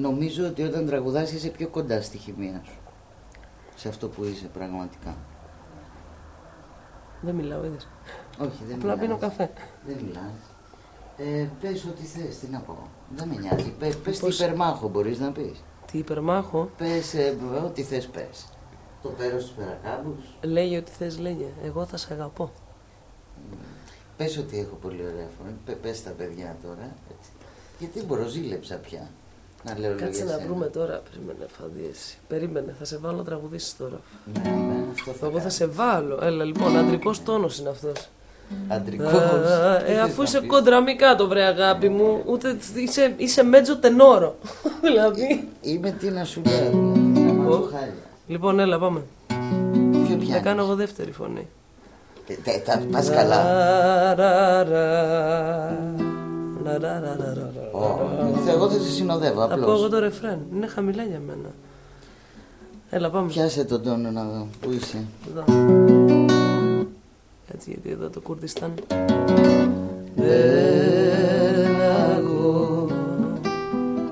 νομίζω ότι όταν τραγουδάς είσαι πιο κοντά στη χημεία σου. Σε αυτό που είσαι πραγματικά. Δεν μιλάω, είδες. Όχι, δεν Απλά μιλάς. πίνω καφέ. Δεν μιλάς. Ε, πες ό,τι θες, τι να πω. Δεν με νοιάζει. Πες, πες τι Πώς- υπερμάχο μπορείς να πεις. Τι υπερμάχο; Πες ε, ό,τι θες πες. Το πέρος στους περακάμπους. Λέγε ό,τι θες λέγε. Εγώ θα σε αγαπώ. Πες ότι έχω πολύ ωραία φωνή. Πε, πες τα παιδιά τώρα. Έτσι. Γιατί μπορώ, ζήλεψα πια. Να λέω Κάτσε λόγια να σένα. βρούμε τώρα. Περίμενε, φαντίεση. Περίμενε, θα σε βάλω να τραγουδήσεις τώρα. Ναι, ναι, αυτό θα Εγώ θα κάνω. σε βάλω. Έλα λοιπόν, αντρικός τόνος είναι αυτός. Αντρικός. Α, Τι Ε, θες αφού να είσαι πεις; κόντρα μη κάτω βρε αγάπη μου, ούτε είσαι, είσαι μέτζο τενόρο. δηλαδή. Είμαι τι να σου λέω. δηλαδή, Να μάθω Ω. χάλια. Λοιπόν, έλα πάμε. Ποιο Θα πιάνεις; κάνω εγώ δεύτερη φωνή. Ε, τε- Τα πας καλά. Ω, Εγώ θα σε συνοδεύω Θα πω εγώ απλώς. το ρεφρέν. Είναι χαμηλά για μένα. Έλα πάμε. Πιάσε τον τόνο να δω. Πού είσαι; Εδώ. Έτσι γιατί εδώ το Κουρδιστάν. εγώ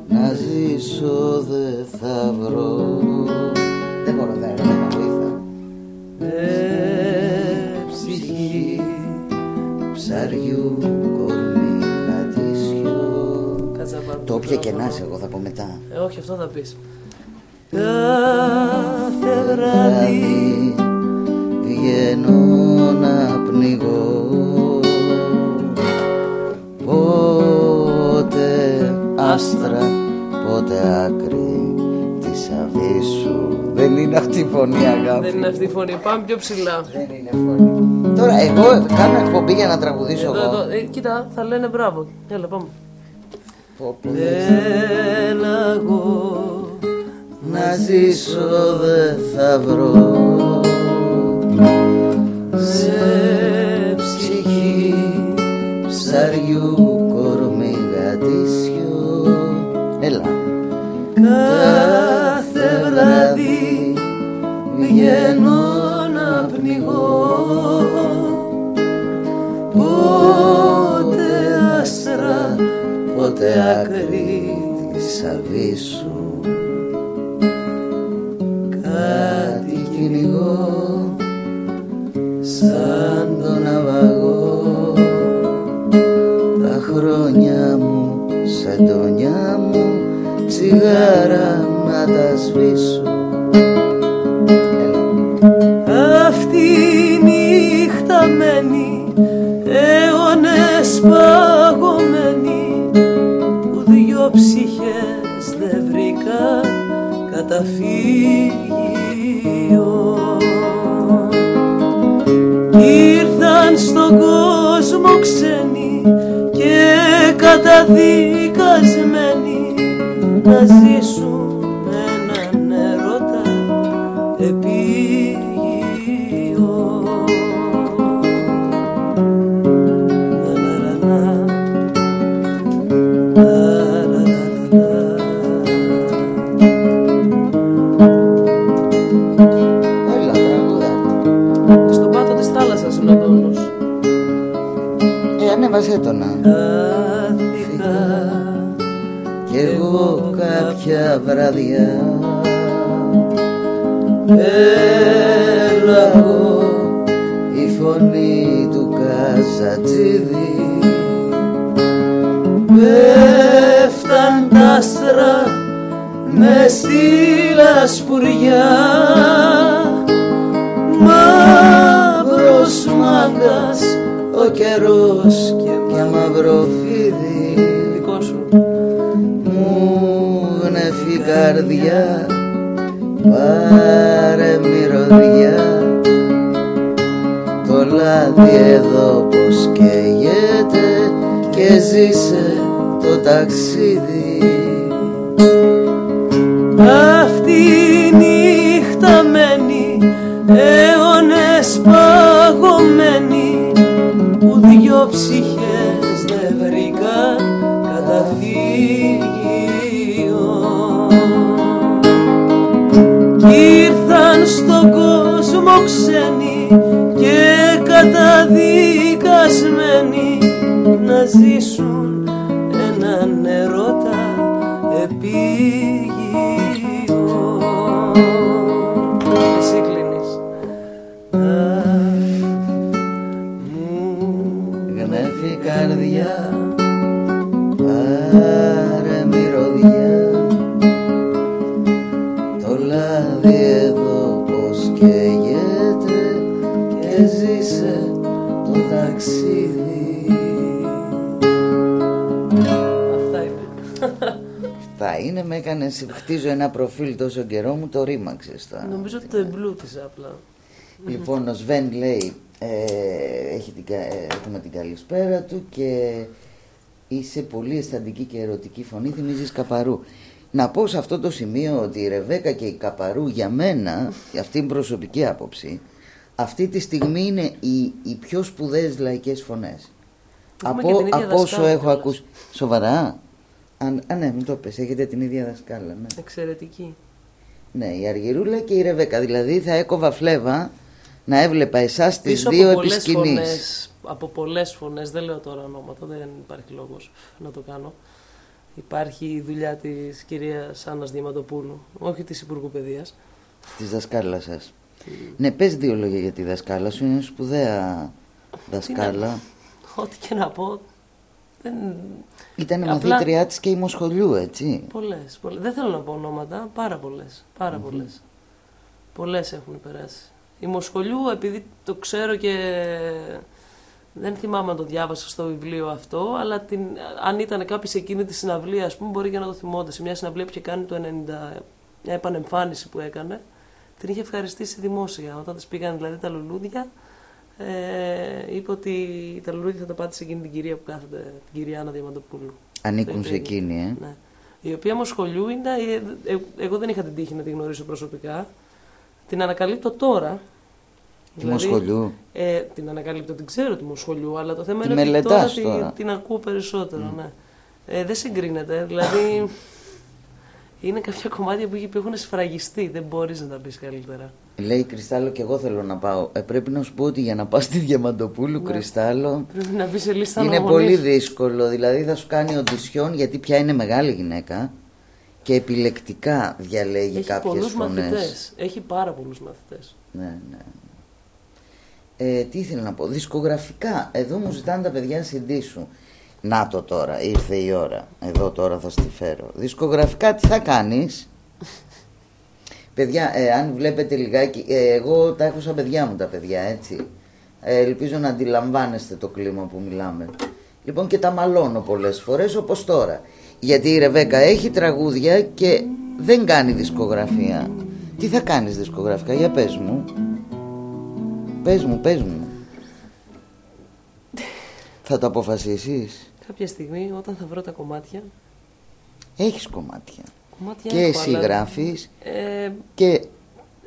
να ζήσω δεν θα βρω Δεν μπορώ δεν έχω βοήθα Ε, ψυχή. Ψαριού Το όποια και να μικρόφωνο. είσαι εγώ θα πω μετά Ε, όχι, αυτό θα πεις. Κάθε βράδυ βγαίνω να πνιγώ Πότε άστρα, πότε άκρη της αβύσσου Δεν είναι αυτή η φωνή αγάπη δεν είναι αυτή η φωνή. Πάμε πιο ψηλά. Δεν είναι φωνή Τώρα εγώ κάνω εκπομπή για να τραγουδήσω Εδώ, εγώ εδώ. Ε, κοίτα, θα λένε μπράβο. Έλα, πάμε. Πω, πω, Έλα εγώ Να ζήσω δεν θα βρω. Σε ψυχή Ψαριού κορμί γατήσιο Έλα. Κάθε βράδυ βγαίνω Πότε άκρη της αβύσσου. Κάτι κυνηγώ Σαν τον ναυαγό. Τα χρόνια μου σαν τονιά μου Τσιγάρα να τα σβήσω καταφύγιο. Ήρθαν στον κόσμο ξένοι και καταδικασμένοι να ζήσουν κάποια βραδιά Έλα εγώ η φωνή του Καζατζίδη. Πέφταν τα άστρα με στη λασπουριά Μαύρος μάγκας ο καιρός και μαύρο φίδι καρδιά πάρε μυρωδιά. Το λάδι εδώ πως καίγεται και ζήσε το ταξίδι. Αυτή η νύχτα μένει αιώνες παγωμένη που δυο ψυχές ήρθαν στον κόσμο ξένοι και καταδικασμένοι να ζήσουν έκανε χτίζω ένα προφίλ τόσο καιρό μου το ρήμαξες τώρα Νομίζω ότι το εμπλούτιζα απλά Λοιπόν, ο Σβέν λέει, ε, έχει την, κα- ε, έχουμε την καλησπέρα του και είσαι πολύ αισθαντική και ερωτική φωνή, θυμίζεις Καπαρού. Να πω σε αυτό το σημείο ότι η Ρεβέκα και η Καπαρού για μένα, αυτή είναι προσωπική άποψη, αυτή τη στιγμή είναι οι, οι πιο σπουδαίες λαϊκές φωνές. Έχουμε και Από, την ίδια από όσο δασκάλα έχω κιόλας. ακούσει. Σοβαρά. Αν, α, ναι, μου το πες, έχετε την ίδια δασκάλα, ναι. Εξαιρετική Ναι, η Αργυρούλα και η Ρεβέκα. Δηλαδή θα έκοβα φλέβα να έβλεπα εσάς τις Πίσω δύο από επί πολλές σκηνής. φωνές, από πολλές φωνές, δεν λέω τώρα ονόματα, δεν υπάρχει λόγος να το κάνω. Υπάρχει η δουλειά της κυρίας Άννας Διαμαντοπούλου, όχι της Υπουργού Παιδείας. Της δασκάλας σας. Ναι, πες δύο λόγια για τη δασκάλα σου. Είναι σπουδαία δασκάλα. Ό,τι και να πω, δεν... Ήταν Απλά- μαθήτριά της και η Μοσχολιού, έτσι. Πολλές, πολλές. Δεν θέλω να πω ονόματα, πάρα πολλές, πάρα πολλές. Πολλές έχουν περάσει. Η Μοσχολιού, επειδή το ξέρω και δεν θυμάμαι αν το διάβασα στο βιβλίο αυτό, αλλά την, αν ήταν κάποιοι σε εκείνη τη συναυλία, ας πούμε, μπορεί και να το θυμόνται. Σε μια συναυλία που είχε κάνει το 90, μια επανεμφάνιση που έκανε, την είχε ευχαριστήσει δημόσια. Όταν της πήγαν δηλαδή τα λουλούδια, ε, είπε ότι τα λουλούδια θα τα πάτησε εκείνη την κυρία που κάθεται, την κυρία Άννα Διαμαντοπούλου. Ανήκουν Το σε είπε. εκείνη, ε. Ναι. Η οποία μου σχολιού είναι. ε, ε, Εγώ δεν είχα την τύχη να τη γνωρίσω προσωπικά. Την ανακαλύπτω τώρα. Τη Μοσχολιού. Ε, την ανακαλύπτω, την ξέρω τη Μοσχολιού, αλλά το θέμα Τη είναι ότι μελετάς τώρα, τη- τώρα. την ακούω περισσότερο. Ναι. Ε, δεν συγκρίνεται. Δηλαδή. είναι κάποια κομμάτια που, που έχουν σφραγιστεί. Δεν μπορείς να τα πεις καλύτερα. Λέει η Κρυστάλλο και εγώ θέλω να πάω. Ε, πρέπει να σου πω ότι για να πας στη Διαμαντοπούλου, Ναι. Κρυστάλλο, Πρέπει να μπεις σε λίστα είναι αναμονής. πολύ δύσκολο. Δηλαδή θα σου κάνει οντισιόν γιατί πια είναι μεγάλη γυναίκα και επιλεκτικά διαλέγει Έχει κάποιες πολλούς φωνές. μαθητές. Έχει πάρα πολλούς μαθητές. Ναι, ναι. Ε, τι ήθελα να πω. Δισκογραφικά. Εδώ μου ζητάνε τα παιδιά CD σου. Να το τώρα. Ήρθε η ώρα. Εδώ τώρα θα στη φέρω. Δισκογραφικά τι θα κάνεις; παιδιά, ε, αν βλέπετε λιγάκι. ε, εγώ τα έχω σαν παιδιά μου τα παιδιά, έτσι. Ε, ελπίζω να αντιλαμβάνεστε το κλίμα που μιλάμε. Λοιπόν και τα μαλώνω πολλές φορές όπως τώρα. Γιατί η Ρεβέκα έχει τραγούδια και δεν κάνει δισκογραφία. Τι θα κάνεις δισκογραφικά, για πες μου. Πες μου, πες μου. Θα το αποφασίσεις. Κάποια στιγμή, όταν θα βρω τα κομμάτια. Έχεις κομμάτια. κομμάτια Και έχω, εσύ αλλά, γράφεις Ε, και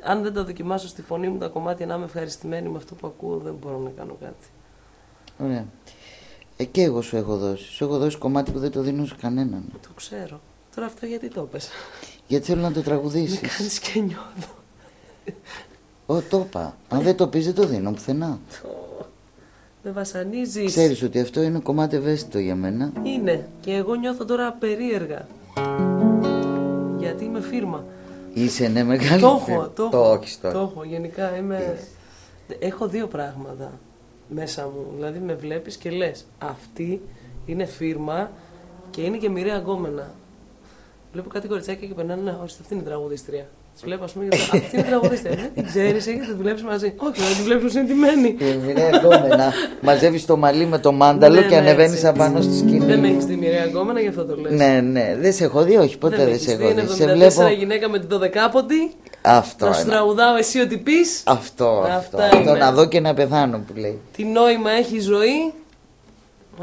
αν δεν τα δοκιμάσω στη φωνή μου τα κομμάτια να είμαι ευχαριστημένη με αυτό που ακούω, δεν μπορώ να κάνω κάτι. Ωραία. Ε, και εγώ σου έχω δώσει. Σου έχω δώσει κομμάτι που δεν το δίνω σε κανέναν. Το ξέρω. Τώρα αυτό γιατί το πες; Γιατί θέλω να το Με τραγουδήσεις. κάνεις και νιώθω. Ω, το είπα. Αν δεν το πεις δεν το δίνω πουθενά. Το- Με βασανίζεις. Ξέρεις ότι αυτό είναι κομμάτι ευαίσθητο για μένα. Είναι. Και εγώ νιώθω τώρα περίεργα. Γιατί είμαι φίρμα. Είσαι ναι μεγάλη. Το έχω, το Το έχω. έχεις τώρα. Το έχω. Γενικά είμαι... Yes. Έχω δύο πράγματα μέσα μου. Δηλαδή με βλέπεις και λες αυτή είναι φίρμα και είναι και μοιραία γκόμενα. Βλέπω κάτι κοριτσάκια και περνάνε να όχι, αυτή είναι η τραγουδίστρια. Τη βλέπω, ας πούμε, και λέω, αυτή είναι η τραγουδίστρια. Δεν την ξέρεις, έχετε τη βλέπει μαζί. Όχι, δεν τη βλέπει ω εντυμένη. Η μοιραία γκόμενα. Μαζεύεις το μαλλί με το μάνταλο Ναι, και ναι, ανεβαίνεις έτσι. απάνω στη σκηνή. Δεν με έχεις δει μοιραία γκόμενα, γι' αυτό το λες. Ναι, ναι. Δεν σε έχω δει, όχι, ποτέ με δεν έχεις σε δει, έχω είναι δει. Σε 74 βλέπω. γυναίκα με την 12η. Αυτό Να σου είναι. τραγουδάω εσύ ό,τι πεις. Αυτό, αυτό. Αυτά αυτό είναι. να δω και να πεθάνω που λέει. Τι νόημα έχει η ζωή.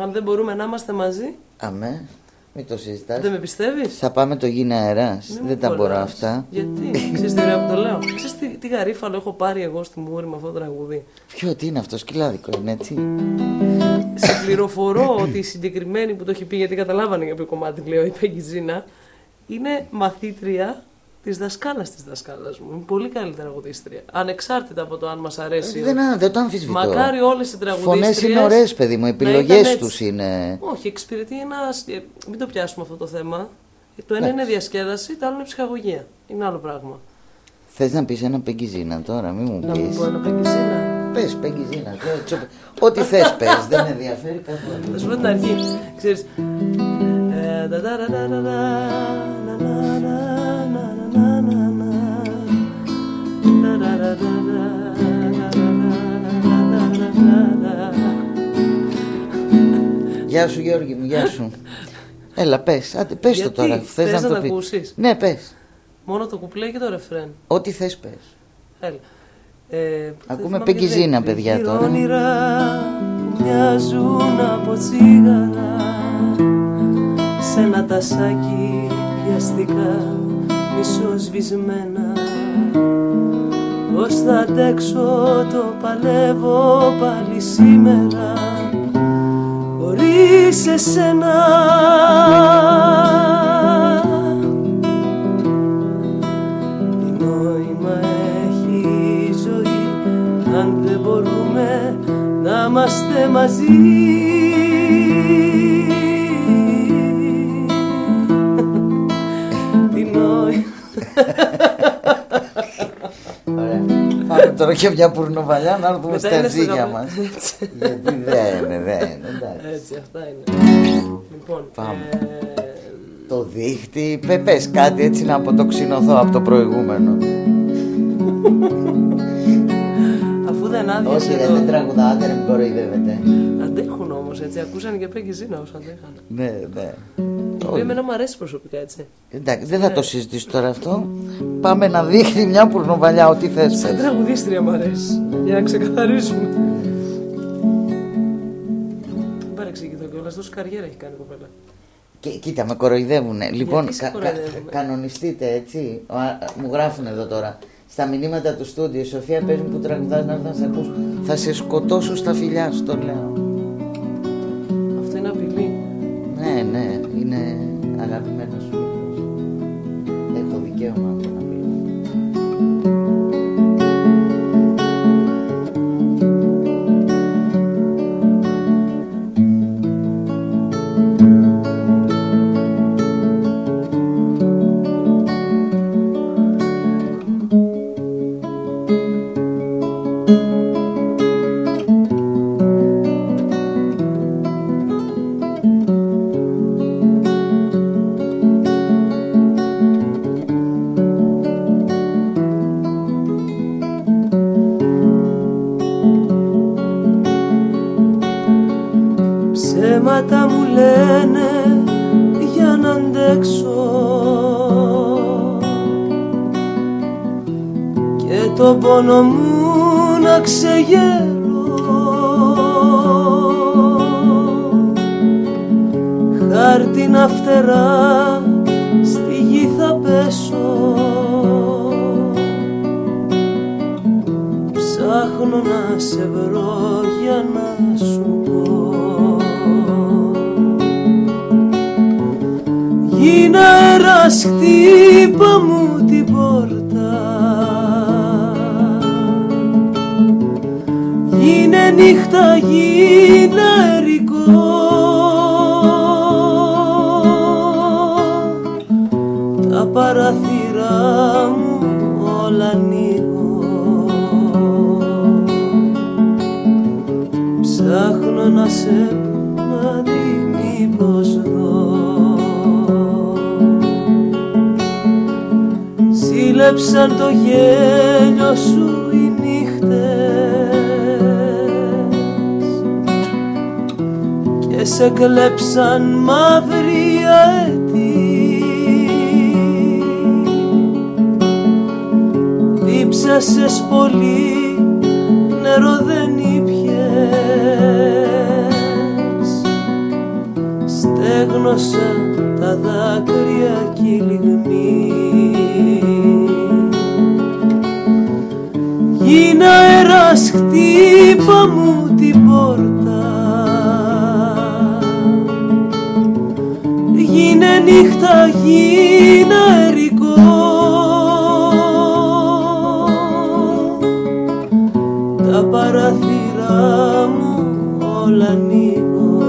Αν δεν μπορούμε να είμαστε μαζί. Αμέ, μην το συζητάς. Δεν με πιστεύεις; Θα πάμε το γίνα αεράς. Μην μου Δεν τα μπορώ κολλάς. αυτά. Γιατί, ξέρεις τι ωραία που το λέω. Ξέρεις τι, τι γαρίφαλο έχω πάρει εγώ στη μούρη με αυτό το τραγούδι; Ποιο, τι είναι αυτό, σκυλάδικο είναι έτσι; Σε πληροφορώ ότι η συγκεκριμένη που το έχει πει, γιατί καταλάβανε για ποιο κομμάτι λέω, η Πέγκη Ζήνα, είναι μαθήτρια της δασκάλας της δασκάλας μου. Είναι πολύ καλή τραγουδίστρια. Ανεξάρτητα από το αν μας αρέσει. δεν, α, δεν το αμφισβητώ. Μακάρι όλες οι τραγουδίστριες... Φωνές είναι ωραίες παιδί μου, οι να επιλογές ήταν έτσι. τους είναι... Όχι, εξυπηρετεί ένα. ε, Μην το πιάσουμε αυτό το θέμα. Το ένα είναι διασκέδαση, το άλλο είναι ψυχαγωγία. Είναι άλλο πράγμα. Θες να πεις ένα πεγκιζίνα τώρα, μην μου Να πεις. μου πω ένα παγκισίνα. Πες πεγκιζίνα. Ό,τι θες πες, δεν με ενδιαφέρει Θα καθόλου. σου πω την αρχή. Ξέρεις. Γεια σου Γιώργη μου, γεια σου. Έλα πες, άντε πες το Γιατί; τώρα. Θες Θες να να το τα πεις. ακούσεις; Ναι, πες. Μόνο το κουπλέ και το ρεφρέν. Ό,τι θες πες. Έλα. Ε, Ακούμε δεν θυμάμαι Πεγκιζίνα, γιατί. παιδιά, τώρα. όνειρα που μοιάζουν από τσίγαρα σε ένα τασάκι βιαστικά μισοσβησμένα Πώς θα αντέξω το παλεύω πάλι σήμερα χωρίς εσένα. Τι νόημα έχει η ζωή αν δεν μπορούμε να είμαστε μαζί. Τι νόημα Ωραία. Πάμε τώρα και μια πουρνοβαλιά να έρθουμε Μετά στα είναι στο ζύγια καπέ. μας. Γιατί δεν είναι, δεν είναι. εντάξει. Έτσι αυτά είναι Λοιπόν Πάμε. ε, Το δίχτυ, πε, πες κάτι έτσι να αποτοξινωθώ από το προηγούμενο. Αφού δεν Όχι άδειασε ρε, το... δεν τραγουδάτε, ρε, μην κοροϊδεύετε. Αντέχουν όμως έτσι, ακούσαν και Πέγγι Ζήνα όσο αντέχανε Ναι, ναι. Το οποίο εμένα μου αρέσει προσωπικά έτσι Εντάξει, δεν θα το συζητήσω τώρα αυτό. Πάμε να δείχνει μια πουρνοβαλιά, ό,τι θες Σαν πες. τραγουδίστρια μου αρέσει. Για να ξεκαθαρίσουμε. Δεν παρεξηγηθώ κιόλας. Τόσο καριέρα έχει κάνει η κοπέλα. Και, κοίτα, με κοροϊδεύουνε. Λοιπόν, σε κα- κα- κοροϊδεύουνε; κανονιστείτε έτσι. Ο, α, μου γράφουν εδώ τώρα. Στα μηνύματα του στούντιο, η Σοφία παίζει που τραγουδάς να έρθω να σε ακούσω. Θα σε σκοτώσω στα φιλιά σου, το λέω. Αυτό είναι απειλή. Ναι, ναι, είναι αγαπημένος νύχτα γίνε ερικό Τα παραθυρά μου όλα ανοίγω. Ψάχνω να σε να δει μήπως δω. Σύλλεψαν το γέλιο σου Και σε κλέψαν μαύρη αετή. Δίψασες πολύ νερό δεν ήπιες. Στέγνωσα τα δάκρυα κι η λιγμή. Γίνα αέρας χτύπα μου Γίνε νύχτα γίνε ερικό Τα παραθυρά μου όλα ανοίγω.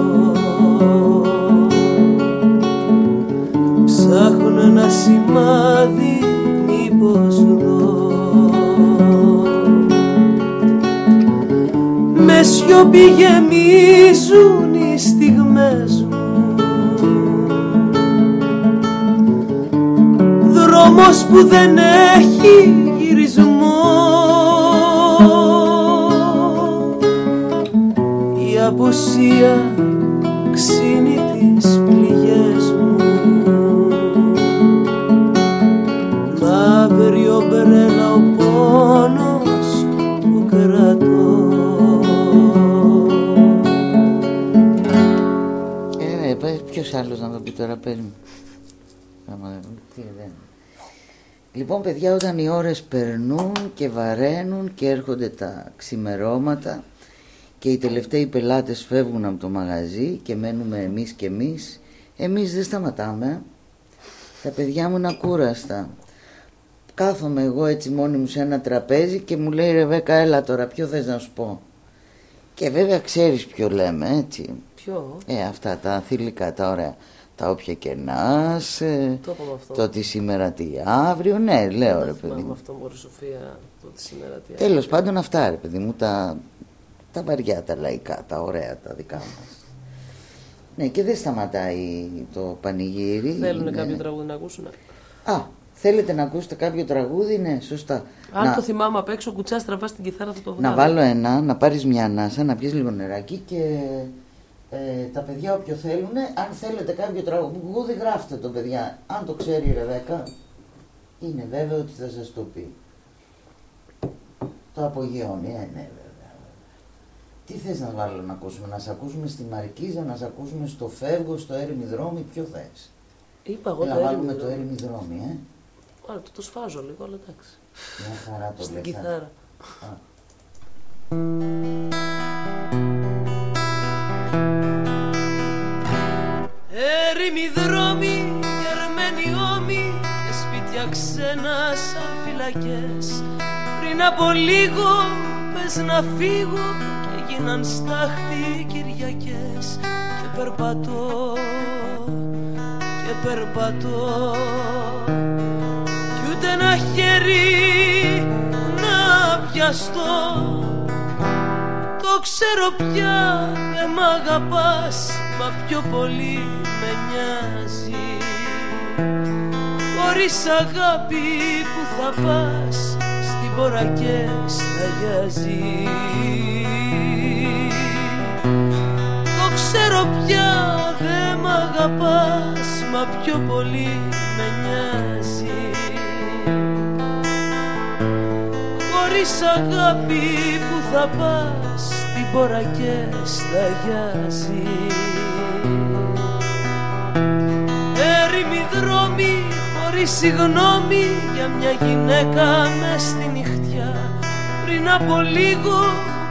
Ψάχνω ένα σημάδι μήπως δω Με σιωπή γεμίζουν που δεν έχει γυρισμό Η απουσία ξύνει τις πληγές μου Αύριο μπρέλα ο πόνος που κρατώ Ε, ε, ποιος άλλος να το πει τώρα, πες μου. Άμα, τι δεν. Λοιπόν, παιδιά, όταν οι ώρες περνούν και βαραίνουν και έρχονται τα ξημερώματα και οι τελευταίοι πελάτες φεύγουν από το μαγαζί και μένουμε εμείς και εμείς, εμείς δεν σταματάμε. Τα παιδιά μου είναι ακούραστα. Κάθομαι εγώ έτσι μόνη μου σε ένα τραπέζι και μου λέει Ρεβέκα έλα τώρα ποιο θες να σου πω; Και βέβαια ξέρεις ποιο λέμε έτσι. Ποιο; Ε, αυτά τα θηλυκά, τα ωραία. Τα όποια και να σε, Το είπαμε αυτό. το τι σήμερα, τι αύριο. Ναι, λέω ρε Δεν παιδί θυμάμαι μου. αυτό μωρή Σοφία το ότι σήμερα τι Τέλος πάντων, αυτά ρε παιδί μου, τα, τα βαριά, τα λαϊκά, τα ωραία, τα δικά μας. Ναι, και δεν σταματάει το πανηγύρι. Θέλουν ναι. κάποιο τραγούδι να ακούσουν. Α, θέλετε να ακούσετε κάποιο τραγούδι, ναι, σωστά. Αν να, το θυμάμαι απ' έξω, κουτσάς στραβά στην κιθάρα θα το βγάλω. να βάλω ένα, να πάρεις μια ανάσα, να πιεις λίγο νεράκι και ε, τα παιδιά όποιο θέλουν, αν θέλετε κάποιο τραγούδι γράφτε το παιδιά. Αν το ξέρει η Ρεβέκα, είναι βέβαιο ότι θα σας το πει. Το απογειώνει, ε, ναι βέβαια. Τι θες να βάλω να ακούσουμε, να σε ακούσουμε στη Μαρκίζα, να σε ακούσουμε στο Φεύγω, στο Έρημη Δρόμη, ποιο θες. Είπα εγώ Έλα το βάλουμε έρημο. το Έρημη Δρόμη, ε. Άρα το, το σφάζω λίγο, αλλά εντάξει. Μια χαρά το Στην λες, α. κιθάρα. Έρημοι δρόμοι, γερμένοι ώμοι και σπίτια ξένα σαν φυλακές. Πριν από λίγο πες να φύγω και γίναν στάχτη Κυριακές. Και περπατώ, και περπατώ. Κι ούτε ένα χέρι να πιαστώ το ξέρω πια δεν μ' αγαπάς Μα πιο πολύ με νοιάζει. Χωρίς αγάπη που θα πας Στην πορά και σταγιάζει Το ξέρω πια δεν μ' αγαπάς Μα πιο πολύ με νοιάζει. Χωρίς αγάπη που θα πας Στην πορά και σταγιάζει Έρημοι δρόμοι χωρίς συγγνώμη Για μια γυναίκα μες στη νυχτιά. Πριν από λίγο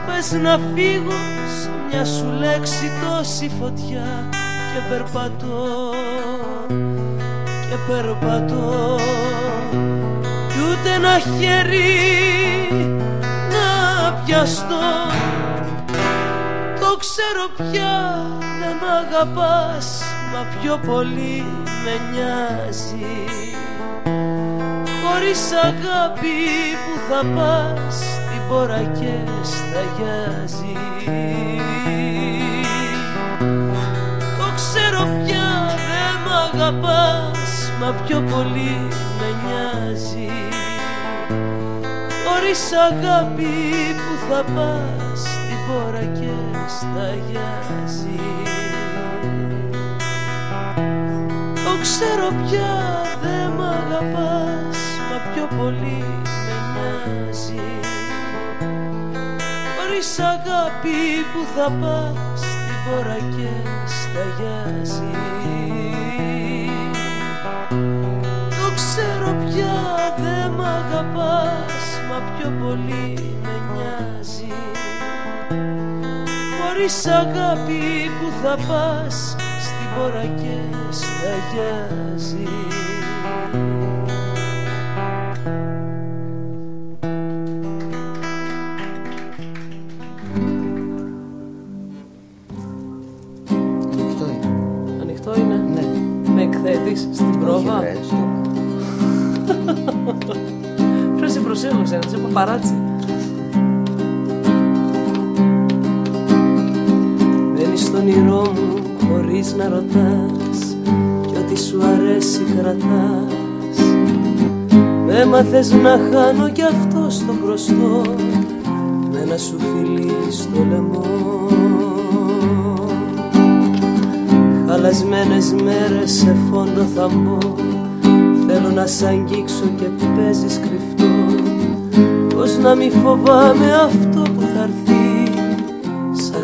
πες να φύγω Σε μια σου λέξη τόση φωτιά. Και περπατώ Και περπατώ. Κι ούτε ένα χέρι να πιαστώ. Το ξέρω πια δεν μ' αγαπάς Μα πιο πολύ με νοιάζει. Χωρίς αγάπη που θα πας Την πορά και σταγιάζει Το ξέρω πια δεν μ' αγαπάς Μα πιο πολύ με νοιάζει. Χωρίς αγάπη που θα πας Την πορά και σταγιάζει. Το ξέρω πια δεν μ' αγαπάς Μα πιο πολύ με νοιάζει. Χωρίς αγάπη που θα πας Την πορά και σταγιάζει. Το ξέρω πια δεν μ' αγαπάς Μα πιο πολύ Πεις αγάπη που θα πας στην πόρα και στα γιάζει Ανοιχτό είναι. Ανοιχτό είναι; Ναι. Με εκθέτεις στην πρόβα; Ποιος σε προσέλωσε, να σε πω παράτσι. Μένεις στον όνειρό μου χωρίς να ρωτάς Κι ό,τι σου αρέσει κρατάς. Με μάθες να χάνω κι αυτό στο μπροστό Με να σου φιλί στο λαιμό. Χαλασμένες μέρες σε φόντο θα μπω Θέλω να σ' αγγίξω και παίζεις κρυφτό. Πώς να μη φοβάμαι αυτό που θα έρθει Σ'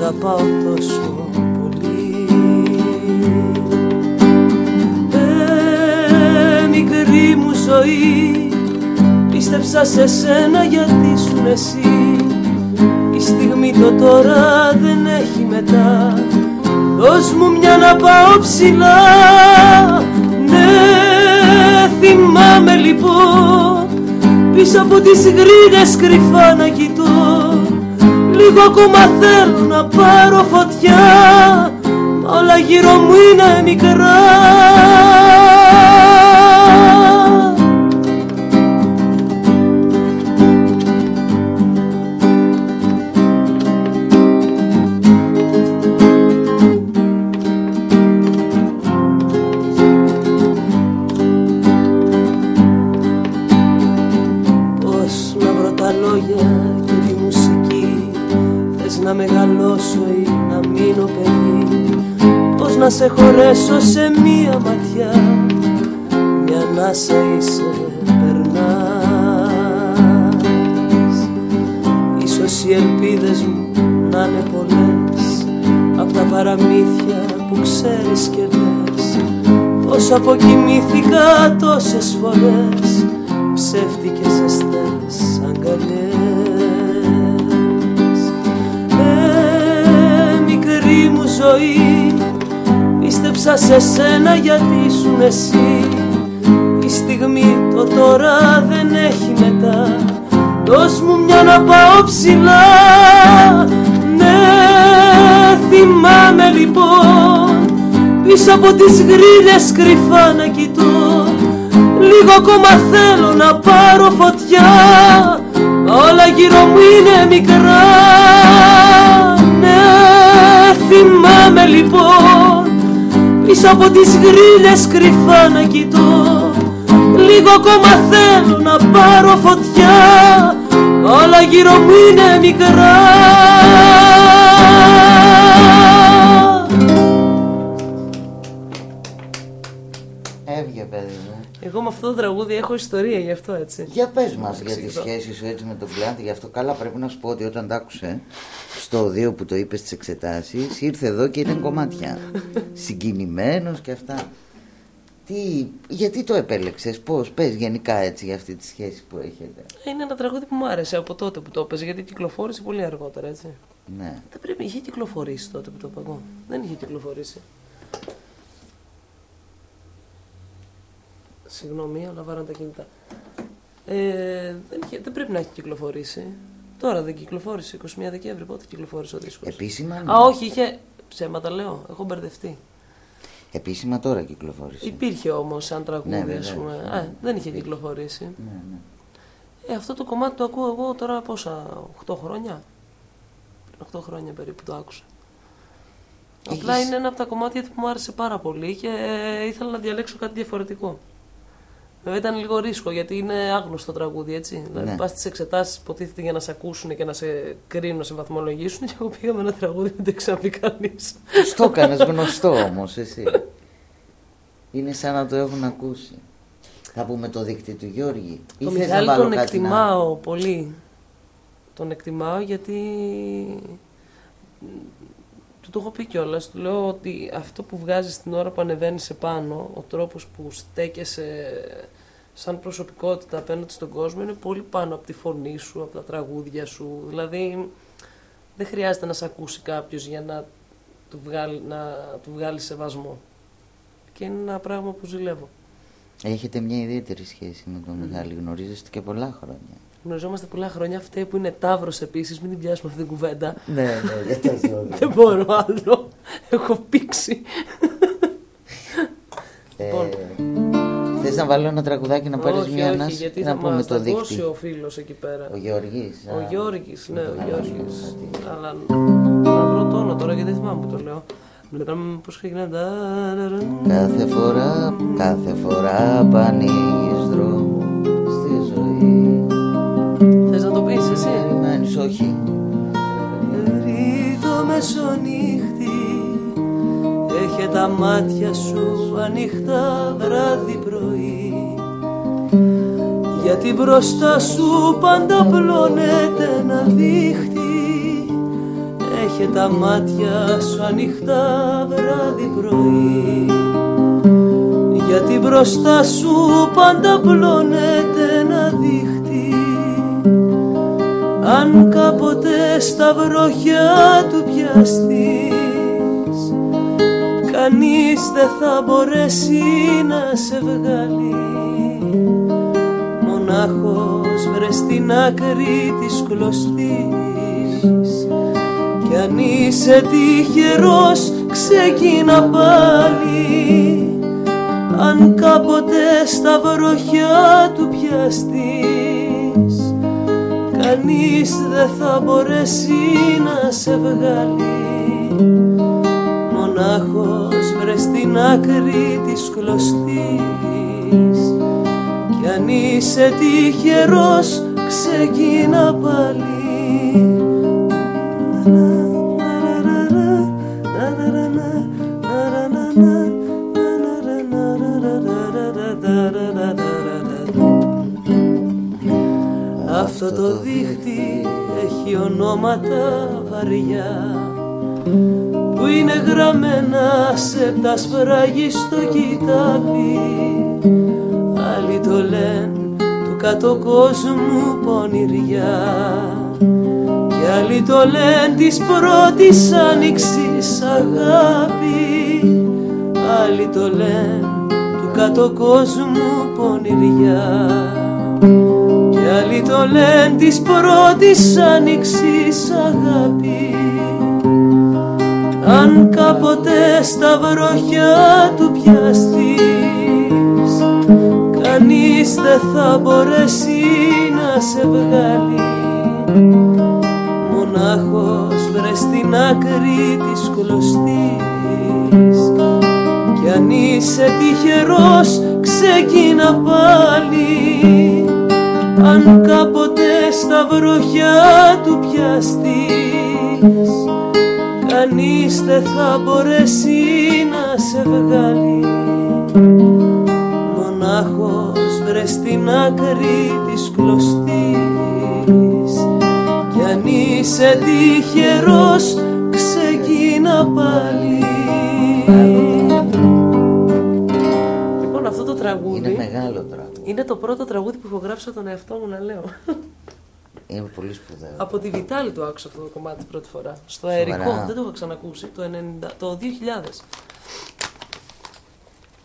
αγαπάω τόσο πολύ. Ε, μικρή μου ζωή Πίστεψα σε σένα γιατί σου εσύ. Η στιγμή το τώρα δεν έχει μετά. Δώσ' μου μια να πάω ψηλά. Ναι θυμάμαι λοιπόν Πίσω από τις γρίνες κρυφά να κοιτώ Λίγο ακόμα θέλω να πάρω φωτιά Όλα γύρω μου είναι μικρά σε χωρέσω σε μία ματιά μια να σε είσαι περνάς Ίσως οι ελπίδες μου να είναι πολλές Απ' τα παραμύθια που ξέρεις και λες. Πως αποκοιμήθηκα τόσες φορές Ψεύτικες ζεστές αγκαλιές. Ε, μικρή μου ζωή Πίστεψα σε σένα γιατί ήσουν εσύ. Η στιγμή το τώρα δεν έχει μετά. Δώσ' μου μια να πάω ψηλά. Ναι θυμάμαι λοιπόν. Πίσω από τις γρίλες κρυφά να κοιτώ. Λίγο ακόμα θέλω να πάρω φωτιά. Όλα γύρω μου είναι μικρά. Ναι θυμάμαι λοιπόν Πίσω από τις γρίλες κρυφά να κοιτώ. Λίγο ακόμα θέλω να πάρω φωτιά. Όλα γύρω μου είναι μικρά Εγώ με αυτό το τραγούδι έχω ιστορία γι' αυτό έτσι Για πες μας για τη σχέση σου έτσι με τον Κλάντη Γι' αυτό καλά πρέπει να σου πω ότι όταν τ' άκουσε στο οδείο που το είπες στι εξετάσεις, ήρθε εδώ και ήταν κομμάτια. Συγκινημένος και αυτά. Τι, γιατί το επέλεξες, πώς, πες γενικά έτσι για αυτή τη σχέση που έχετε. Είναι ένα τραγούδι που μου άρεσε από τότε που το έπαιζε, γιατί κυκλοφόρησε πολύ αργότερα, έτσι. Ναι. Δεν πρέπει, είχε κυκλοφορήσει τότε που το είπα Δεν είχε κυκλοφορήσει. Συγγνώμη, αλλά βάραν τα κινητά. Ε, δεν, δεν πρέπει να έχει κυκλοφορήσει. Τώρα δεν κυκλοφόρησε, 21 Δεκέμβρη, πότε κυκλοφόρησε ο δίσκος; Επίσημα. Α, όχι, είχε. Ψέματα λέω, έχω μπερδευτεί. Επίσημα τώρα κυκλοφόρησε. Υπήρχε όμως σαν τραγούδι, ναι, ας πούμε. Ναι. Α, δεν είχε κυκλοφορήσει. Ναι, ναι. Ε, αυτό το κομμάτι το ακούω εγώ τώρα πόσα, 8 χρόνια; 8 χρόνια περίπου το άκουσα. Έχεις... Απλά είναι ένα από τα κομμάτια που μου άρεσε πάρα πολύ και ε, ήθελα να διαλέξω κάτι διαφορετικό. Βέβαια ήταν λίγο ρίσκο γιατί είναι άγνωστο τραγούδι, έτσι. Ναι. Δηλαδή πας στις εξετάσεις, υποτίθεται για να σε ακούσουν και να σε κρίνουν, να σε βαθμολογήσουν. Και εγώ πήγα με ένα τραγούδι που δεν ξαναπεί κανείς. Το έκανες γνωστό όμως, εσύ. Είναι σαν να το έχουν ακούσει. Θα πούμε το δίκτυο του Γιώργη. Το Μιχάλη τον εκτιμάω πολύ. Τον εκτιμάω γιατί του το έχω πει κιόλας. Του λέω ότι αυτό που βγάζεις την ώρα που ανεβαίνεις επάνω, ο τρόπος που στέκεσαι σαν προσωπικότητα απέναντι στον κόσμο είναι πολύ πάνω από τη φωνή σου, από τα τραγούδια σου. Δηλαδή δεν χρειάζεται να σε ακούσει κάποιος για να του, βγάλει, να του βγάλει σεβασμό. Και είναι ένα πράγμα που ζηλεύω. Έχετε μια ιδιαίτερη σχέση με τον mm. Μιχάλη, γνωρίζεστε και πολλά χρόνια. Γνωριζόμαστε πολλά χρόνια. Αυτή που είναι Ταύρος επίσης, μην την πιάσουμε αυτή την κουβέντα. ναι, ναι, για τα Δεν μπορώ άλλο. Έχω πήξει. Ε, λοιπόν. Θες να βάλω ένα τραγουδάκι να πάρεις όχι, μια όχι, ανάση γιατί ή θα να πούμε μας το ακούσει δίκτυο. ο φίλος εκεί πέρα. Ο Γεωργής. Ο α. Γιώργης, ναι, Να το ο χαλάσουμε Γιώργης. κάτι. Αλλά να βρω τόνο τώρα γιατί δεν θυμάμαι που το λέω. Βλέπαμε πώς ξεκινάει. Κάθε φορά, κάθε φορά που τα μάτια σου ανοιχτά βράδυ πρωί. Γιατί μπροστά σου πάντα πλώνεται ένα δίχτυ. Έχει τα μάτια σου ανοιχτά βράδυ πρωί. Γιατί μπροστά σου πάντα πλώνεται ένα δίχτυ. Αν κάποτε στα βροχιά του πιαστείς Κανείς δεν θα μπορέσει να σε βγάλει. Μονάχος βρες στην άκρη της κλωστής. Κι αν είσαι τυχερός ξεκίνα πάλι. Αν κάποτε στα βροχιά του πιαστείς Κανείς δεν θα μπορέσει να σε βγάλει Μονάχος βρες στην άκρη της κλωστής. Κι αν είσαι τυχερός ξεκίνα πάλι. Αυτό το δίχτυ έχει ονόματα βαριά που είναι γραμμένα σε τα σφραγιστό κοιτάπι. Άλλοι το λένε του κάτω κόσμου πονηριά. Κι άλλοι το λένε της πρώτης άνοιξης αγάπη. Άλλοι το λένε του κάτω κόσμου πονηριά. Κι άλλοι το λένε της πρώτης άνοιξης αγάπη Αν κάποτε στα βροχιά του πιαστείς Κανείς δεν θα μπορέσει να σε βγάλει. Μονάχος βρες στην άκρη της κλωστής Κι αν είσαι τυχερός ξεκίνα πάλι. Αν κάποτε στα βροχιά του πιαστείς Κανείς δεν θα μπορέσει να σε βγάλει. Μονάχος βρες στην άκρη της κλωστής. Κι αν είσαι τυχερός ξεκίνα πάλι. Λοιπόν αυτό το τραγούδι Είναι μεγάλο τραγούδι. είναι το πρώτο τραγούδι που ηχογράφησα τον εαυτό μου να λέω. Είναι πολύ σπουδαίος Από τη Βιτάλη το άκουσα αυτό το κομμάτι την πρώτη φορά. Στο Σοβαρά. αερικό, δεν το είχα ξανακούσει, το, 90, το 2000.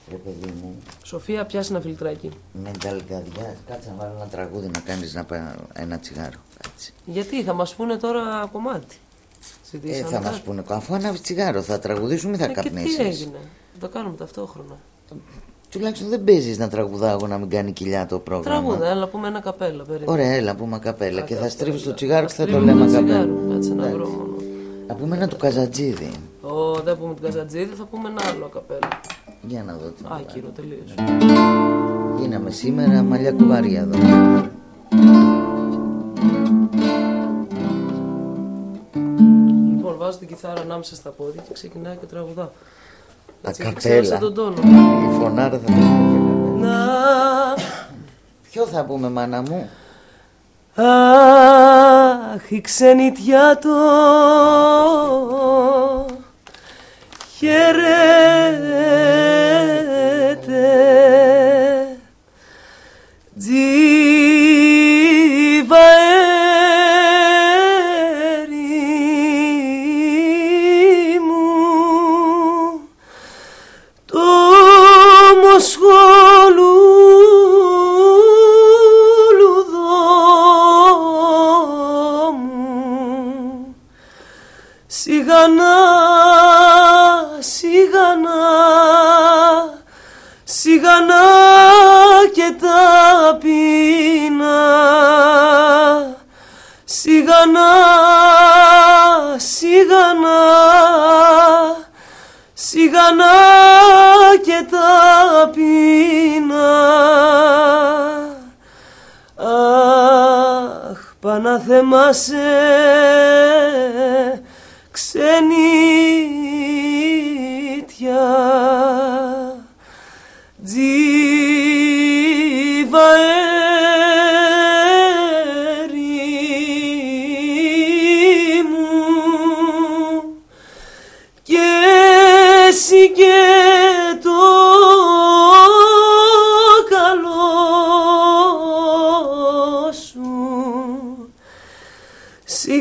Ρε παιδί μου Σοφία, πιάσει ένα φιλτράκι. Μενταλ καρδιά Κάτσε να βάλω ένα τραγούδι να κάνεις να πάει ένα τσιγάρο Κάτσε. Γιατί θα μας πούνε τώρα κομμάτι. Ε, Ζητήσανε θα μας κάτι. πούνε Αφού ανάβεις τσιγάρο θα τραγουδήσουμε ή θα Ε, και τι καπνίσεις; έγινε; Θα το κάνουμε ταυτόχρονα. Τουλάχιστον δεν παίζεις να τραγουδάω εγώ να μην κάνει κοιλιά το πρόγραμμα Τραγούδα, έλα πούμε ένα καπέλα. περίμενε. Ωραία, έλα πούμε καπέλα και θα Καπέλα. στρίβεις το τσιγάρο και θα το στρίβουμε λέμε το καπέλα. τσιγάρο. Κάτσε να βρω Εντάξει. μόνο. Να πούμε ένα του Καζατζίδη. Ω, δεν πούμε την Καζατζίδη, θα πούμε ένα άλλο καπέλα. Για να δω τι να Άκυρο τελείω. βάλω. Γίναμε σήμερα μαλλιά κουβάρια εδώ. Λοιπόν, βάζω την κιθάρα ανάμεσα στα πόδια και ξεκινάει και τραγουδάω. Έτσι, Ακαπέλα. ξέρασα τον τόνο. Η φωνάρα θα το πούμε. Να Ποιο θα πούμε μάνα μου; Αχ, η ξενιτιά το χαιρέτε Σιγανά, σιγανά, σιγανά και ταπεινά. Αχ, Παναθεμά σε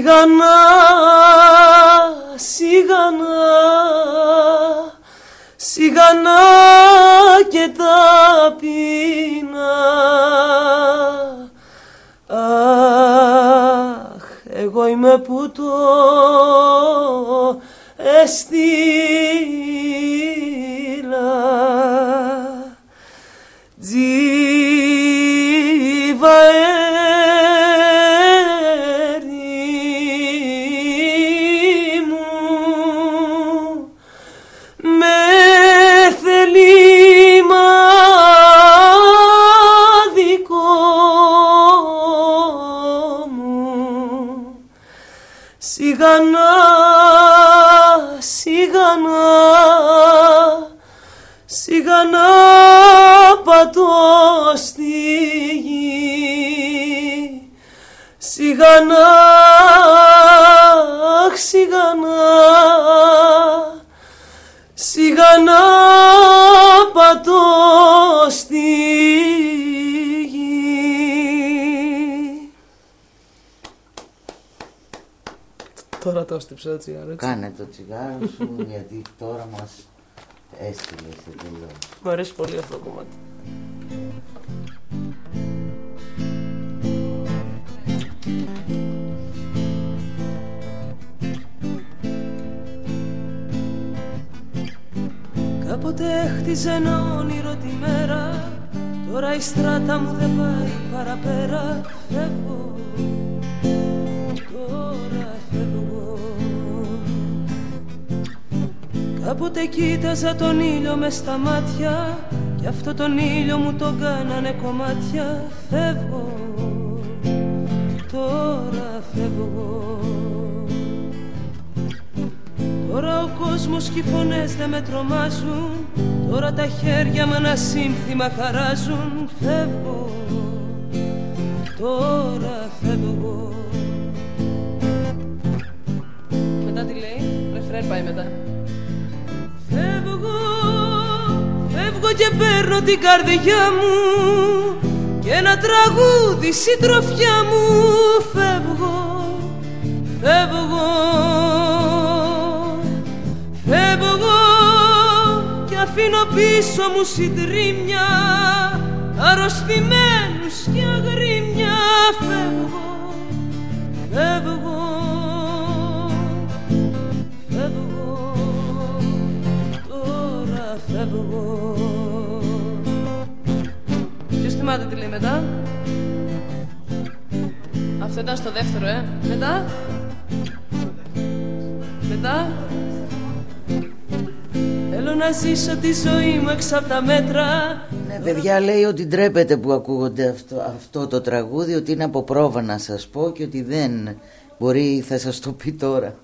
σιγανά, σιγανά, σιγανά και ταπεινά. Αχ, εγώ είμαι που το έστειλα σιγανά, αχ, σιγανά σιγανά πατώ στη γη. Τώρα το έστειψα το τσιγάρο έτσι. Κάνε το τσιγάρο σου γιατί τώρα μας έστειλες σε τελειώ. Μου αρέσει πολύ αυτό το κομμάτι. Κάποτε έχτιζε ένα όνειρο τη μέρα. Τώρα η στράτα μου δεν πάει παραπέρα. Φεύγω, τώρα φεύγω. Κάποτε κοίταζα τον ήλιο μες στα μάτια. Κι αυτό τον ήλιο μου τον κάνανε κομμάτια. Φεύγω, τώρα φεύγω Τώρα ο κόσμος και οι φωνές δεν με τρομάζουν. Τώρα τα χέρια με ένα σύνθημα χαράζουν. Φεύγω, τώρα φεύγω Μετά τι λέει, ρεφρέν πάει μετά. Φεύγω, φεύγω και παίρνω την καρδιά μου. Και ένα τραγούδι συντροφιά μου. Φεύγω, φεύγω Φεύγω αφήνω πίσω μου συντρίμια αρρωστημένους και αγρίμια. Φεύγω, φεύγω, φεύγω. Τώρα φεύγω. Ποιος θυμάται τι λέει μετά; Αυτό ήταν στο δεύτερο, ε. Μετά; Μετά; Θέλω να ζήσω τη ζωή μου έξω από τα μέτρα. Ναι, παιδιά λέει ότι ντρέπεται που ακούγονται αυτό, αυτό το τραγούδι, ότι είναι από πρόβα να σας πω και ότι δεν μπορεί, θα σας το πει τώρα.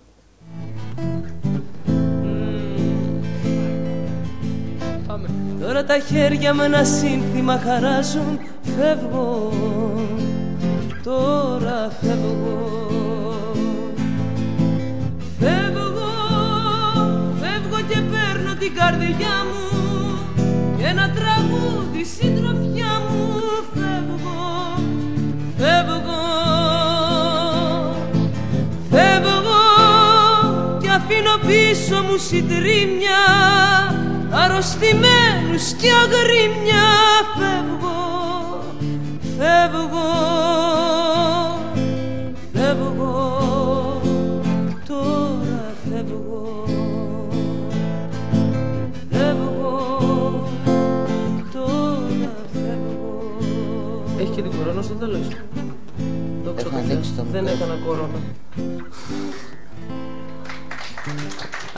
Πάμε. Τώρα τα χέρια με ένα σύνθημα χαράζουν. Φεύγω, τώρα φεύγω Φεύγω, την καρδιά μου Και ένα τραγούδι συντροφιά μου. Φεύγω, φεύγω Φεύγω και αφήνω πίσω μου συντρίμια αρρωστημένους και αγρίμια. Φεύγω, φεύγω, φεύγω τώρα φεύγω Έχει και την κορώνα στο τέλος Δόξα Έχω τω Θεώ. ανοίξει το Δεν μικρόφωνο. έκανα κορώνα.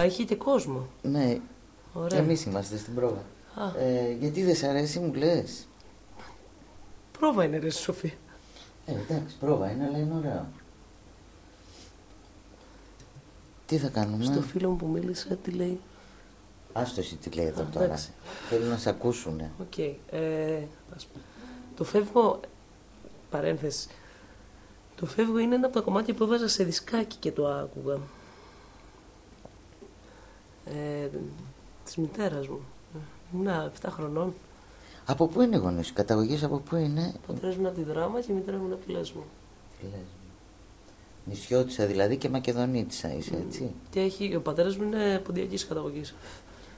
Α, είχε και κόσμο. Ναι, και Ωραία. εμείς είμαστε στην πρόβα. Α, Ε, γιατί δεν σ' αρέσει, μου λες; πρόβα είναι ρε Σοφία. Ε, εντάξει, πρόβα είναι, αλλά είναι ωραίο. Τι θα κάνουμε; Στο φίλο μου που μίλησε, τι λέει; Άστο εσύ τι λέει εδώ Α, τώρα. εντάξει. Θέλουν να σε ακούσουνε. Οκ. Ε, ας πούμε. Το φεύγω. Παρένθεση. Το φεύγω είναι ένα από τα κομμάτια που έβαζα σε δισκάκι και το άκουγα. Ε, της μητέρας μου. Ήμουν 7 χρονών. Από πού είναι οι γονείς σου, καταγωγής από πού είναι; Ο πατέρας μου είναι από τη Δράμα και η μητέρα μου είναι από τη Λέσβο. Τι λες. Νησιώτησα δηλαδή και Μακεδονίτησα είσαι έτσι; Και έχει, ο πατέρας μου είναι ποντιακής καταγωγής.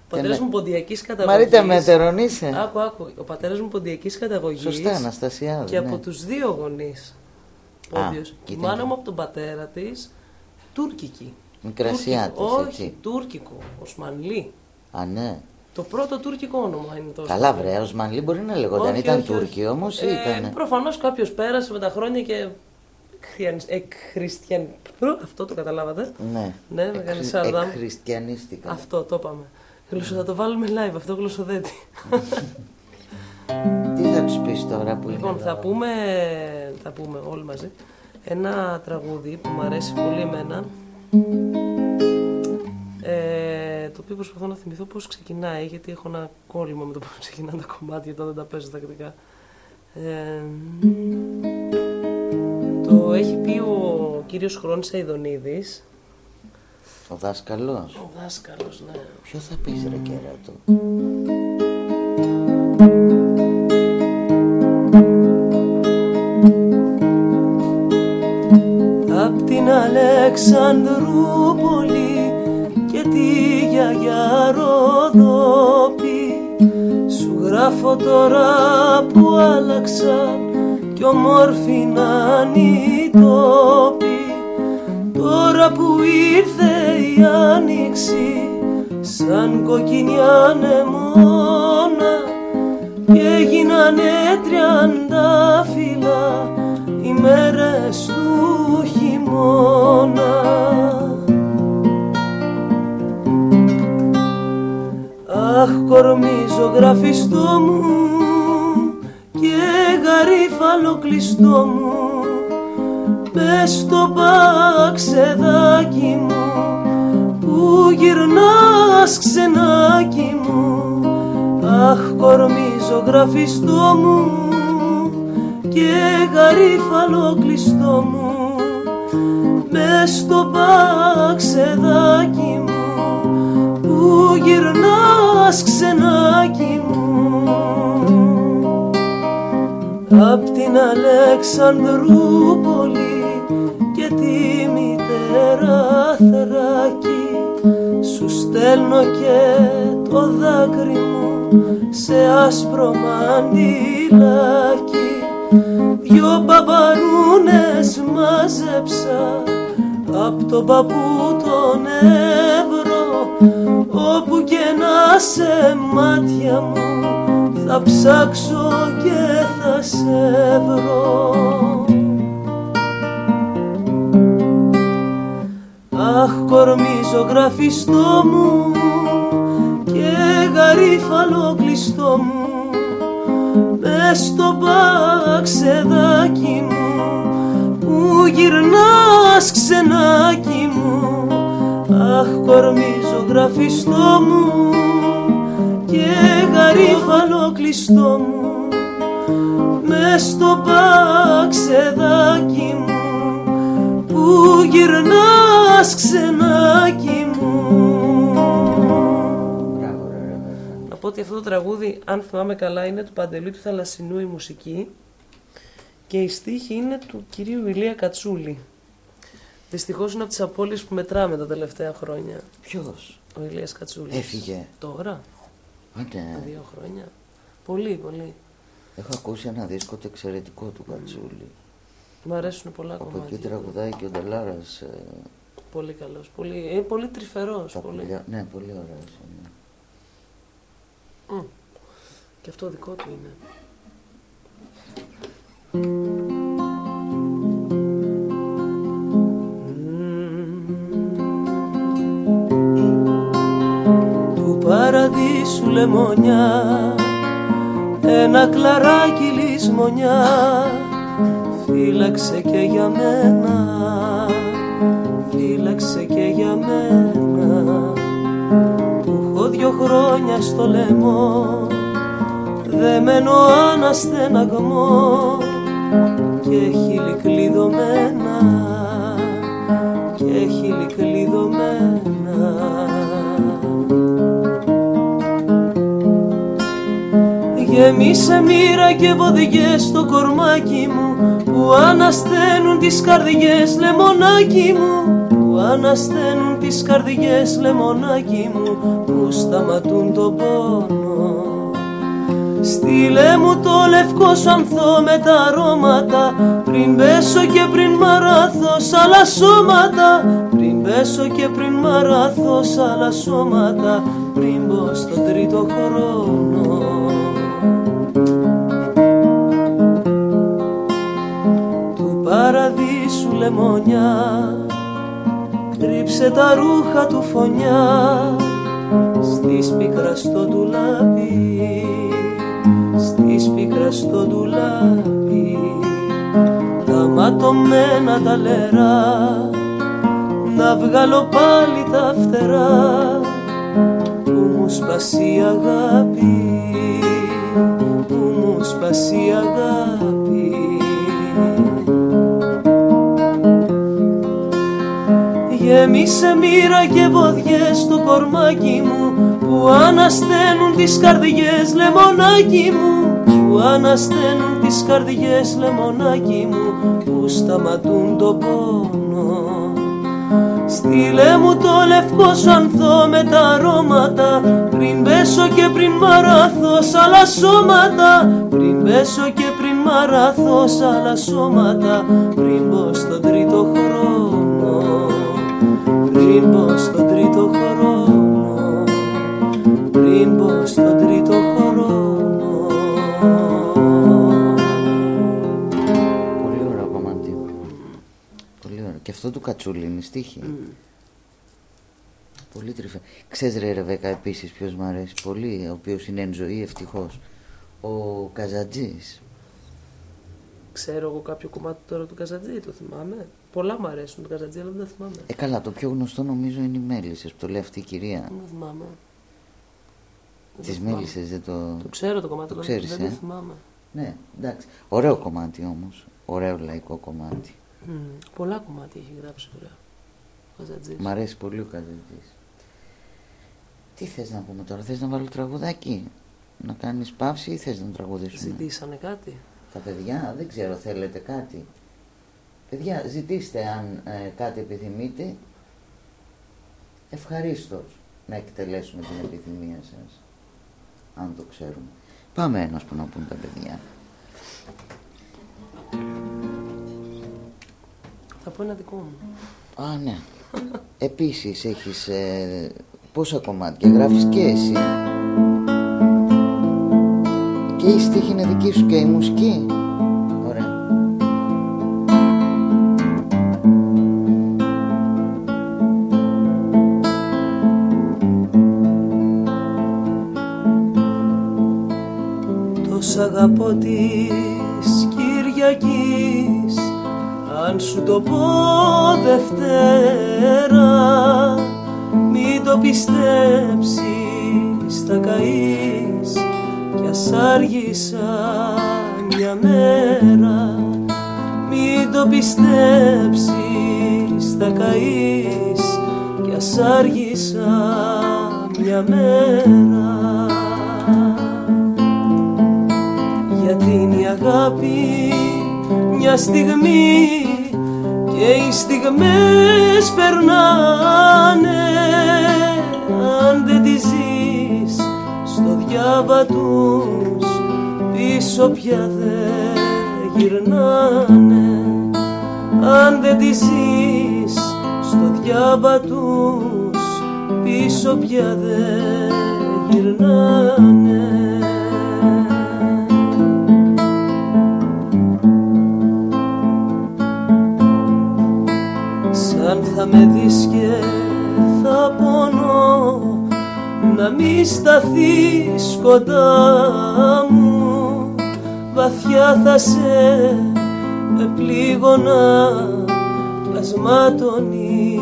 Ο Και πατέρας με- μου ποντιακής καταγωγής. Μαρίτα Μέτερον είσαι. Άκου, άκου. Ο πατέρας μου ποντιακής καταγωγής. Σωστά, Αναστασιάδη. Και ναι. από τους δύο γονείς. Α, Πόντιος. Η κοίτα μάνα και- μου από τον πατέρα της, Τούρκικη. Μικρασιάτης, Τούρκικο. έτσι. Όχι, τουρκικό. Οσμανλή. Α, ναι. Το πρώτο τουρκικό όνομα είναι το Καλά, Οσμανλή. βρε, Οσμανλή μπορεί να λεγόταν. Όχι, Ήταν όχι, όχι. Τούρκοι όμως ή Ε, ήταν. Προφανώς κάποιος πέρασε με τα χρόνια και χριστιαν- εκχριστιαν... Αυτό το καταλάβατε. Ναι. Ναι, με κάνει σάρδα. Εκχριστιανίστηκα. Αυτό το είπαμε. Γλωσσο, θα το βάλουμε live αυτό γλωσσοδέτη. Τι θα τους πεις τώρα που είναι. Λοιπόν, εδώ; θα πούμε, θα πούμε όλοι μαζί ένα τραγούδι που μου αρέσει πολύ εμένα. Ε, το οποίο προσπαθώ να θυμηθώ πώς ξεκινάει, γιατί έχω ένα κόλλημα με το πώς ξεκινάνε τα κομμάτια όταν δεν τα παίζω τακτικά. Ε, το έχει πει ο κύριος Χρόνης Αιδονίδης. Ο δάσκαλος. Ο δάσκαλος, ναι. Ποιο θα πει, ρε κέρατο. Απ' την Αλεξανδρούπολη και τη γιαγιά Ροδόπη Σου γράφω τώρα που άλλαξαν κι ομόρφη να είναι οι τόποι Τώρα που ήρθε η άνοιξη σαν κοκκινιά νεμόνα και έγινανε τριάντα φύλλα οι μέρες του χειμώνα. Αχ κορμίζω γραφιστό μου και γαρίφαλο κλειστό μου μες στο παξεδάκι μου που γυρνάς ξενάκι μου. Αχ κορμίζω γραφιστό μου και γαρίφαλο κλειστό μου. Μες στο παξεδάκι μου που γυρνάς ξενάκι μου. Απ' την Αλεξανδρούπολη και τη μητέρα Θράκη σου στέλνω και το δάκρυ μου σε άσπρο μαντιλάκι. Δυο παπαρούνες μάζεψα απ' τον παππού τον Εύρο όπου και να σε μάτια μου θα ψάξω και θα σε βρω Αχ κορμίζω γραφιστό μου και γαρίφαλο κλειστό μου. Μες στο παξεδάκι μου που γυρνάς ξενάκι μου. Αχ κορμίζω γραφιστό μου και γαρίφαλο κλειστό μου. Μες στο παξεδάκι μου. που γυρνάς ξενάκι μου Μπράβο, ρε, ρε. Να πω ότι αυτό το τραγούδι, αν θυμάμαι καλά, είναι του Παντελή του Θαλασσινού η μουσική και η στίχη είναι του κυρίου Ηλία Κατσούλη. Δυστυχώς είναι από τις απώλειες που μετράμε τα τελευταία χρόνια. Ποιος; Ο Ηλίας Κατσούλης. Έφυγε. Τώρα, τα Ναι. δύο χρόνια. Πολύ, πολύ. Έχω ακούσει ένα δίσκο το εξαιρετικό του Κατσούλη. Μ' αρέσουν πολλά ο κομμάτια. Από εκεί τραγουδάει και ο Ντελάρας. Ε... Πολύ καλός. Πολύ, ε, πολύ τρυφερός. Πολύ... Πουλιά... Ναι, πολύ ωραίο. Ναι. Mm. Και αυτό δικό του είναι. Του παραδείσου λεμονιά ένα κλαράκι λησμονιά φύλαξε και για μένα φύλαξε και για μένα. Που έχω δυο χρόνια στο λαιμό δεμένο αναστεναγμό και χείλη κλειδωμένα και χείλη κλειδωμένα Γεμίσε μοίρα και βοδιές στο κορμάκι μου που ανασταίνουν τις καρδιές λεμονάκι μου. Που ανασταίνουν τις καρδιές λεμονάκι μου που σταματούν τον πόνο. Στείλε μου το λευκό ανθό με τα αρώματα Πριν πέσω και πριν μαράθω σ' άλλα σώματα. Πριν πέσω και πριν μαράθω σ' άλλα σώματα Πριν μπω στον τρίτο χρόνο λεμονιά. Κρύψε τα ρούχα του φωνιά Στη πίκρας στο ντουλάπι. Στη πίκρας στο ντουλάπι. Τα ματωμένα τα λερά. Να βγάλω πάλι τα φτερά Που μου σπάσει η αγάπη. Που μου σπάσει η αγάπη Γέμισε μοίρα και βοδιές στο κορμάκι μου που ανασταίνουν τις καρδιές λεμονάκι μου που ανασταίνουν τις καρδιές λεμονάκι μου που σταματούν τον πόνο. Στείλε μου το λευκό σου ανθό με τα αρώματα πριν πέσω και πριν μαράθω σ' άλλα σώματα. Πριν πέσω και πριν μαράθω σ' άλλα σώματα πριν μπω στον τρίτο χρόνο πριν μπω στον τρίτο χρόνο πριν μπω στον τρίτο χρόνο Πολύ ωραίο κομμάτι. Πολύ ωραίο. Και αυτό του Κατσούλη είναι στίχη. Πολύ τρυφέ. Ξέρεις ρε Ρεβέκα επίσης ποιος μου αρέσει πολύ, ο οποίος είναι εν ζωή ευτυχώς. Ο Καζατζής. Ξέρω εγώ κάποιο κομμάτι τώρα του Καζατζή, το θυμάμαι. Πολλά μου αρέσουν του Καζατζή, αλλά δεν τα θυμάμαι. Ε καλά, το πιο γνωστό νομίζω είναι οι Μέλισσες που το λέει αυτή η κυρία. Δεν θυμάμαι. Δεν Τις θυμάμαι. Μέλισσες δεν το... Το ξέρω το κομμάτι, Το αλλά ξέρεις, δεν ε; το θυμάμαι. Ναι, εντάξει. Ωραίο κομμάτι όμως. Ωραίο λαϊκό κομμάτι. Μμ, πολλά κομμάτια έχει γράψει ωραία. Ο Καζατζής. Μ' αρέσει πολύ ο Καζατζής. Τι θες να πούμε τώρα, θες να βάλω τραγουδάκι, να κάνεις παύση ή θες να τραγουδήσουμε; Ζητήσανε κάτι. Τα παιδιά, δεν ξέρω, θέλετε κάτι; Παιδιά, ζητήστε αν ε, κάτι επιθυμείτε. Ευχαρίστως να εκτελέσουμε την επιθυμία σας. Αν το ξέρουμε. Πάμε ένας που να πούν τα παιδιά. Θα πω ένα δικό μου. Α, ναι. Επίσης έχεις ε, πόσα κομμάτια γράφεις και εσύ. Και η στίχη είναι δική σου και η μουσική. Ωραία. Τόσα αγαπώ της Κυριακής Αν σου το πω Δευτέρα Μην το πιστέψεις Θα καείς Κι ας άργησα μια μέρα. Μην το πιστέψεις Θα καείς Κι ας άργησα μια μέρα. Γιατί είναι η αγάπη μια στιγμή και οι στιγμές περνάνε. Αν δεν τη ζεις στο διάβα τους πίσω πια δεν γυρνάνε. Αν δεν τη ζεις στο διάβα τους πίσω πια δεν γυρνάνε. Σαν θα με δεις και θα πονώ να μη σταθείς κοντά μου. Βαθιά θα σε επλήγωνα πλασμάτωνη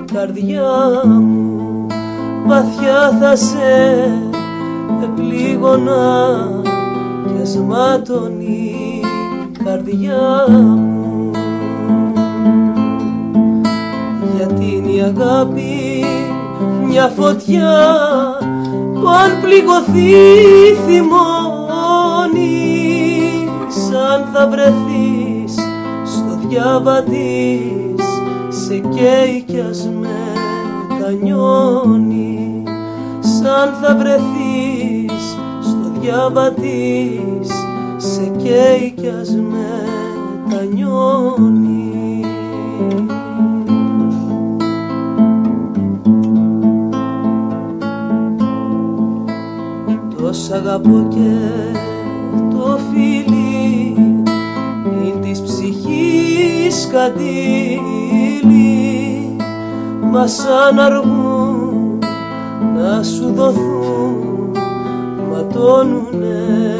η καρδιά μου. Βαθιά θα σε επλήγωνα πλασμάτωνη η καρδιά μου. Γιατί είναι η αγάπη μια φωτιά που αν πληγωθεί θυμώνει σαν θα βρεθείς στο διάβα της σε καίει κι ας μετανιώνει σαν θα βρεθείς στο διάβα της σε καίει κι ας μετανιώνει Σ' αγαπώ και το φίλι είναι της ψυχής κατήλι μας σαν αργούν να σου δοθούν ματώνουνε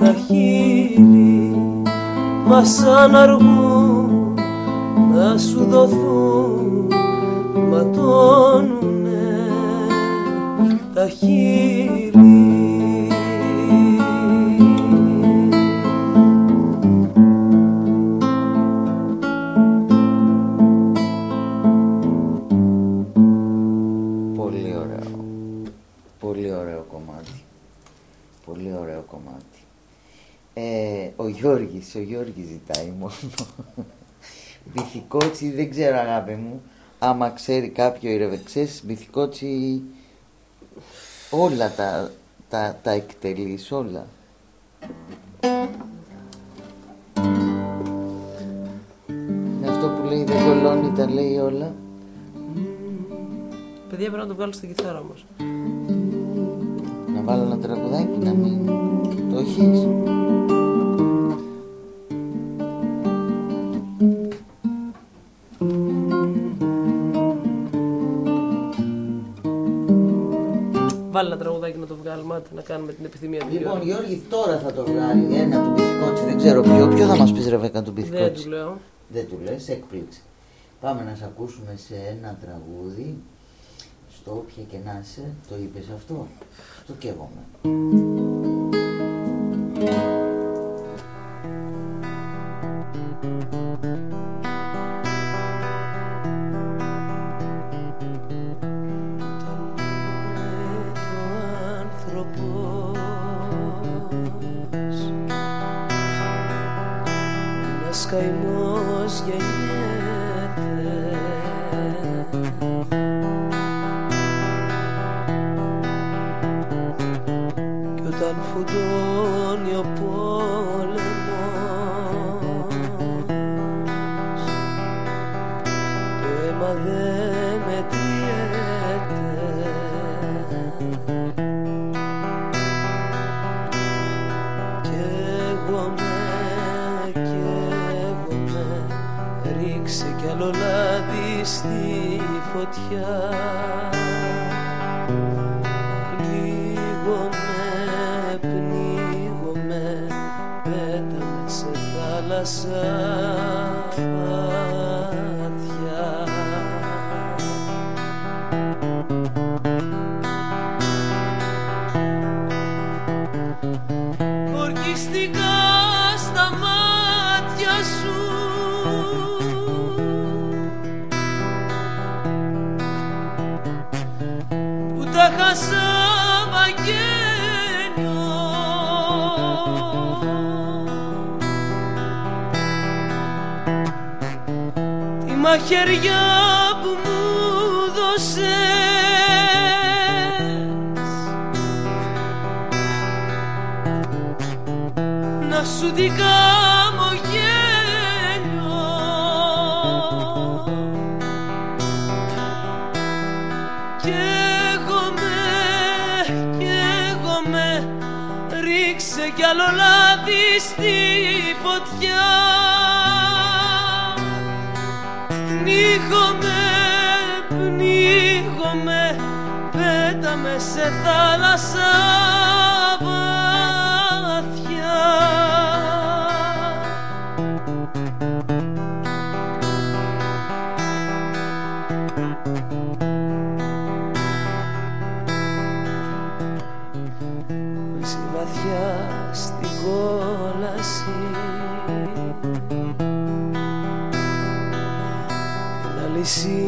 τα χείλη. Μας σαν αργούν να σου δοθούν ματώνουνε ο Γιώργης ζητάει μόνο. Μπιθικότσι, δεν ξέρω αγάπη μου, άμα ξέρει κάποιο ηρευεξές, μπιθικότσι όλα τα, τα, τα εκτελείς, όλα. Είναι αυτό που λέει δεν κολώνει, τα λέει όλα. Παιδιά πρέπει να το βγάλω στην κιθάρα όμως. Να βάλω ένα τραγουδάκι, να μην το έχεις; Βάλει ένα τραγουδάκι να το βγάλουμε, να κάνουμε την επιθυμία του. Λοιπόν, Γιώργη, τώρα θα το βγάλει ένα του Μπιθικότσι, δεν ξέρω ποιο. Ποιο θα μας πει, Ρεβέκα, του Μπιθικότσι. Δεν του λέω. Δεν του λες, έκπληξη. Πάμε να σε ακούσουμε σε ένα τραγούδι. Στο όποια και να είσαι, το είπες αυτό. Το καίγομαι. you. see.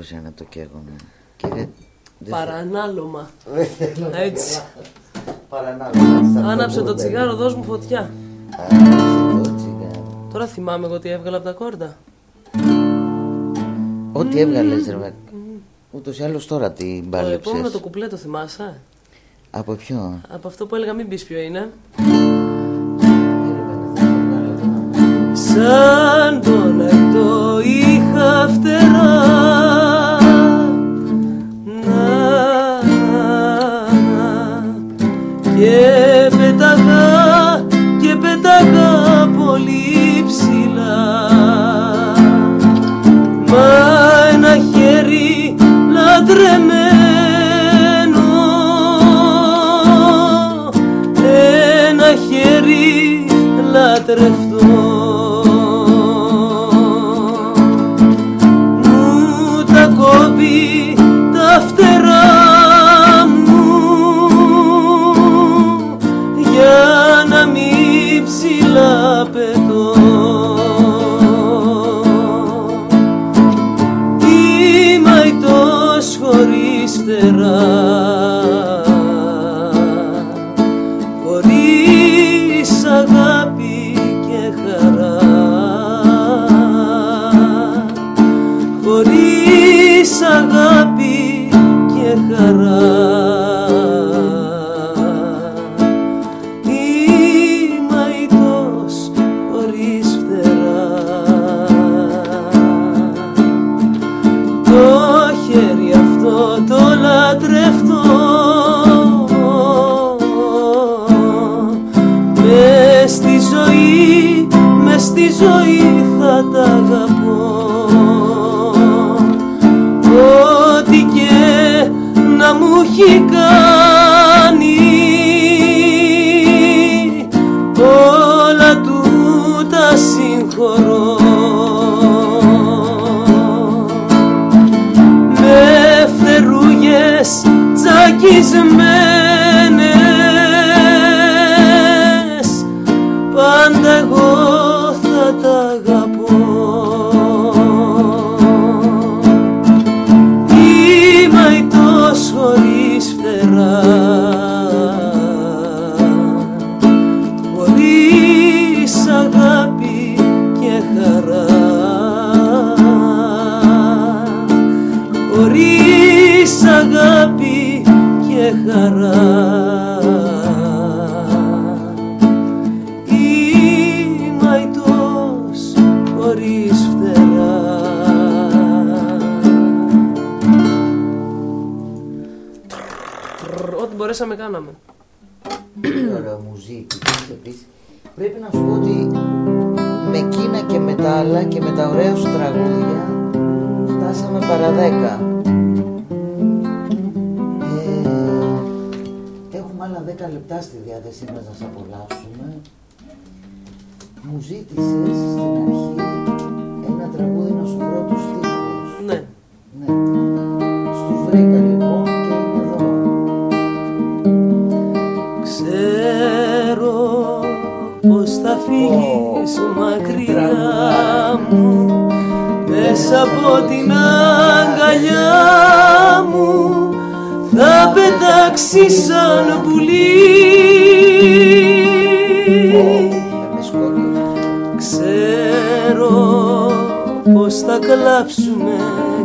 τρόπο για να το καίγομαι. Κύριε... Παρανάλωμα. Έτσι. Παρανάλωμα. Άναψε το τσιγάρο, δώσ' μου φωτιά. Άναψε το τσιγάρο. Τώρα θυμάμαι εγώ τι έβγαλα από τα κόρτα. Ό,τι έβγαλες, ρε Ούτως ή άλλως τώρα την πάλεψε. Το επόμενο το κουπλέ το θυμάσαι; Από ποιο; Από αυτό που έλεγα, μην πεις ποιο είναι. Σαν μπορούσαμε, κάναμε. Ωραία. Πρέπει να σου πω ότι με κίνα και με τα άλλα και με τα ωραία σου τραγούδια φτάσαμε παραδέκα. Ε, έχουμε άλλα δέκα λεπτά στη διάθεσή μας να σε απολαύσουμε. Μου ζήτησες στην αρχή την αγκαλιά μου Θα πετάξει σαν πουλί Με σκότωσε. Ξέρω πως θα κλάψουμε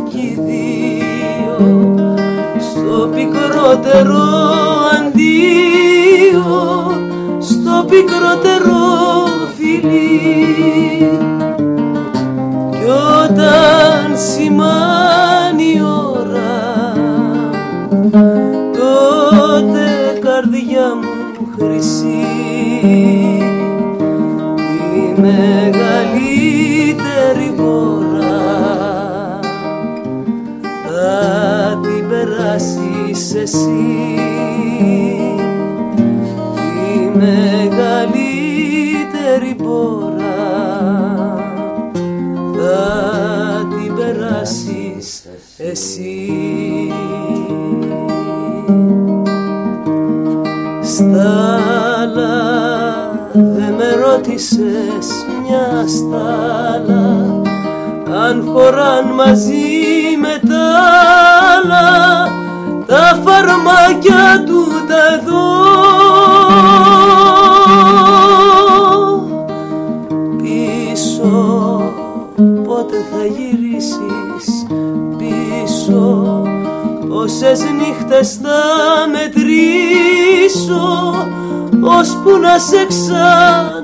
κι οι δύο Στο πικρότερο αντίο Στο πικρότερο μεγαλύτερη χώρα θα την περάσεις εσύ. Η μεγαλύτερη πόρα θα την περάσεις εσύ. Στάλα δε με ρώτησες μια στάλα αν χωράν μαζί με τα άλλα τα φαρμάκια του τα εδώ πίσω πότε θα γυρίσεις πίσω Πόσες νύχτες θα μετρήσω ώσπου να σε ξαναειδώ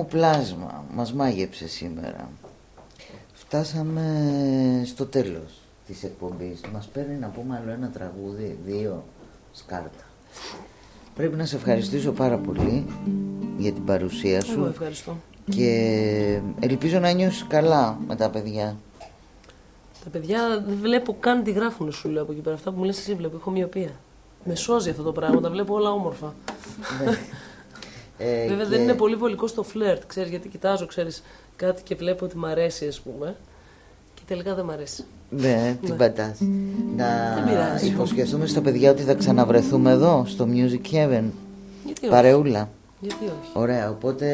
μου πλάσμα μας μάγεψε σήμερα. Φτάσαμε στο τέλος της εκπομπής. Μας παίρνει να πούμε άλλο ένα τραγούδι, δύο σκάρτα. Πρέπει να σε ευχαριστήσω πάρα πολύ για την παρουσία Εγώ σου ευχαριστώ και ελπίζω να νιώσεις καλά με τα παιδιά. Τα παιδιά δεν βλέπω καν τι γράφουν σου λέω από εκεί πέρα. Αυτά που μου λες εσύ βλέπω, έχω μοιοπία. Με σώζει αυτό το πράγμα, τα βλέπω όλα όμορφα. Ε, Βέβαια και- δεν είναι πολύ βολικό στο φλερτ, ξέρεις, γιατί κοιτάζω, ξέρεις, κάτι και βλέπω ότι μ' αρέσει, ας πούμε. Και τελικά δεν μ' αρέσει. Ναι, την πατάς. Να Δεν πειράζει. υποσχεθούμε στα παιδιά ότι θα ξαναβρεθούμε εδώ, στο Music Heaven. Γιατί όχι; Παρεούλα. Γιατί όχι; Ωραία, οπότε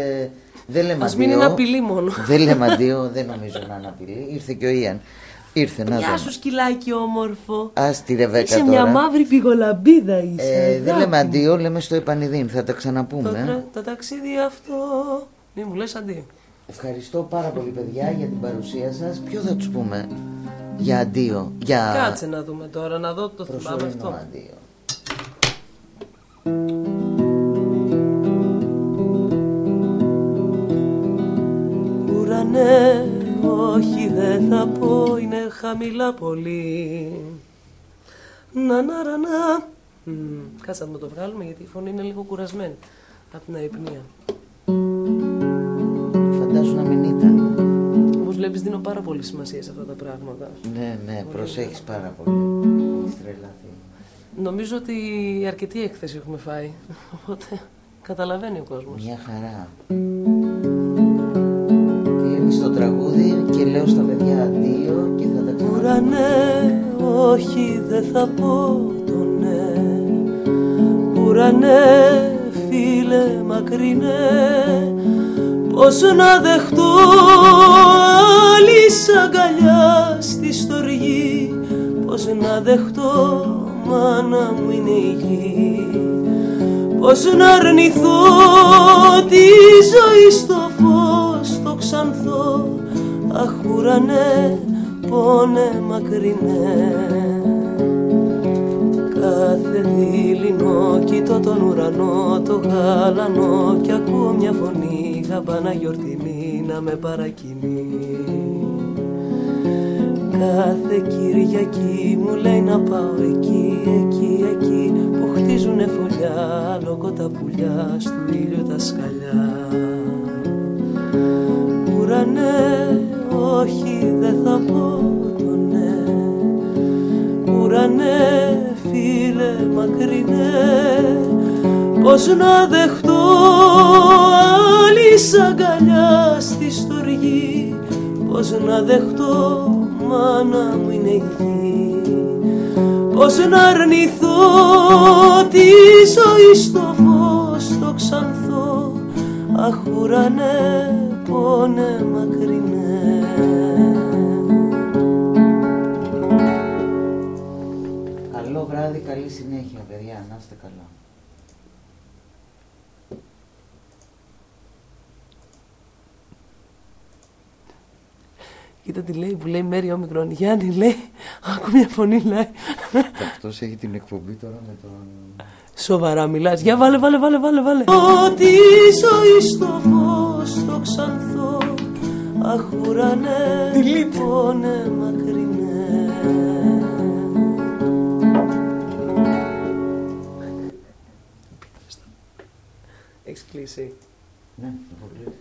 δεν λέμε Ας μην αντίο. είναι απειλή μόνο. Δεν λέμε αντίο, δεν νομίζω να είναι απειλή. Ήρθε και ο Ιαν. Ήρθε να Γεια τον. σου σκυλάκι όμορφο. Ας τη Ρεβέκα Είσαι τώρα. μια μαύρη πηγολαμπίδα είσαι. Ε, δεν αγάπη. λέμε αντίο, λέμε στο επανειδήν. Θα τα Το, ξαναπούμε. τρα- το ταξίδι αυτό. Μη μου λες αντίο. Ευχαριστώ πάρα πολύ, παιδιά, για την παρουσία σας. Ποιο θα τους πούμε για αντίο, για Κάτσε να δούμε τώρα, να δω το θυμάμαι προσωρινό αυτό. αντίο. Ουρανές, όχι δεν θα πω, είναι χαμηλά πολύ. Να να ρα, να. Μμ, Κάτσε να το βγάλουμε γιατί η φωνή είναι λίγο κουρασμένη από την αϊπνία. Φαντάσου να μην ήταν. Όπως βλέπεις δίνω πάρα πολύ σημασία σε αυτά τα πράγματα. Ναι, ναι, προσέχεις πάρα πολύ. Έχεις τρελαθεί. Νομίζω ότι αρκετή έκθεση έχουμε φάει, οπότε καταλαβαίνει ο κόσμος. Μια χαρά. Κλείνεις το τραγούδι και λέω στα παιδιά αντίο και θα τα ξαναπούμε. Ουρανέ, όχι δεν θα πω το ναι. Ουρανέ, φίλε μακρινέ Πώς να δεχτώ άλλη αγκαλιά στη στοργή. Πώς να δεχτώ μάνα μου είναι η γη. Πώς να αρνηθώ τη ζωή στο φως το ξανθώ Αχ ουρανέ πόνε μακρινέ. Κάθε δειλινό κοιτώ τον ουρανό το γάλανο Κι ακούω μια φωνή χαμπάνα γιορτινή να με παρακινεί. Κάθε Κυριακή μου λέει να πάω εκεί, εκεί, εκεί Που χτίζουνε φωλιά, λόγω τα πουλιά, στου ήλιου τα σκαλιά. Ουρανέ, όχι δεν θα πω το ναι. Ουρανέ, φίλε μακρινέ. Πώς να δεχτώ άλλη αγκαλιά στη στοργή. Πώς να δεχτώ μάνα μου είναι η γη. Πώς να αρνηθώ τη ζωή στο φως το ξανθώ Αχ ουρανέ πόνε μακρινέ βράδυ, καλή συνέχεια παιδιά, να είστε καλά. Κοίτα τι λέει που λέει Μέρι Όμικρον. Γιάννη λέει, άκου μια φωνή λέει. Αυτός έχει την εκπομπή τώρα με τον... Σοβαρά μιλάς. Για βάλε, βάλε, βάλε, βάλε, βάλε. Ότι ζωή στο φως το ξανθώ Αχ ουρανέ, πόνε μακρινέ Έχεις κλείσει. Ναι, έχω κλείσει.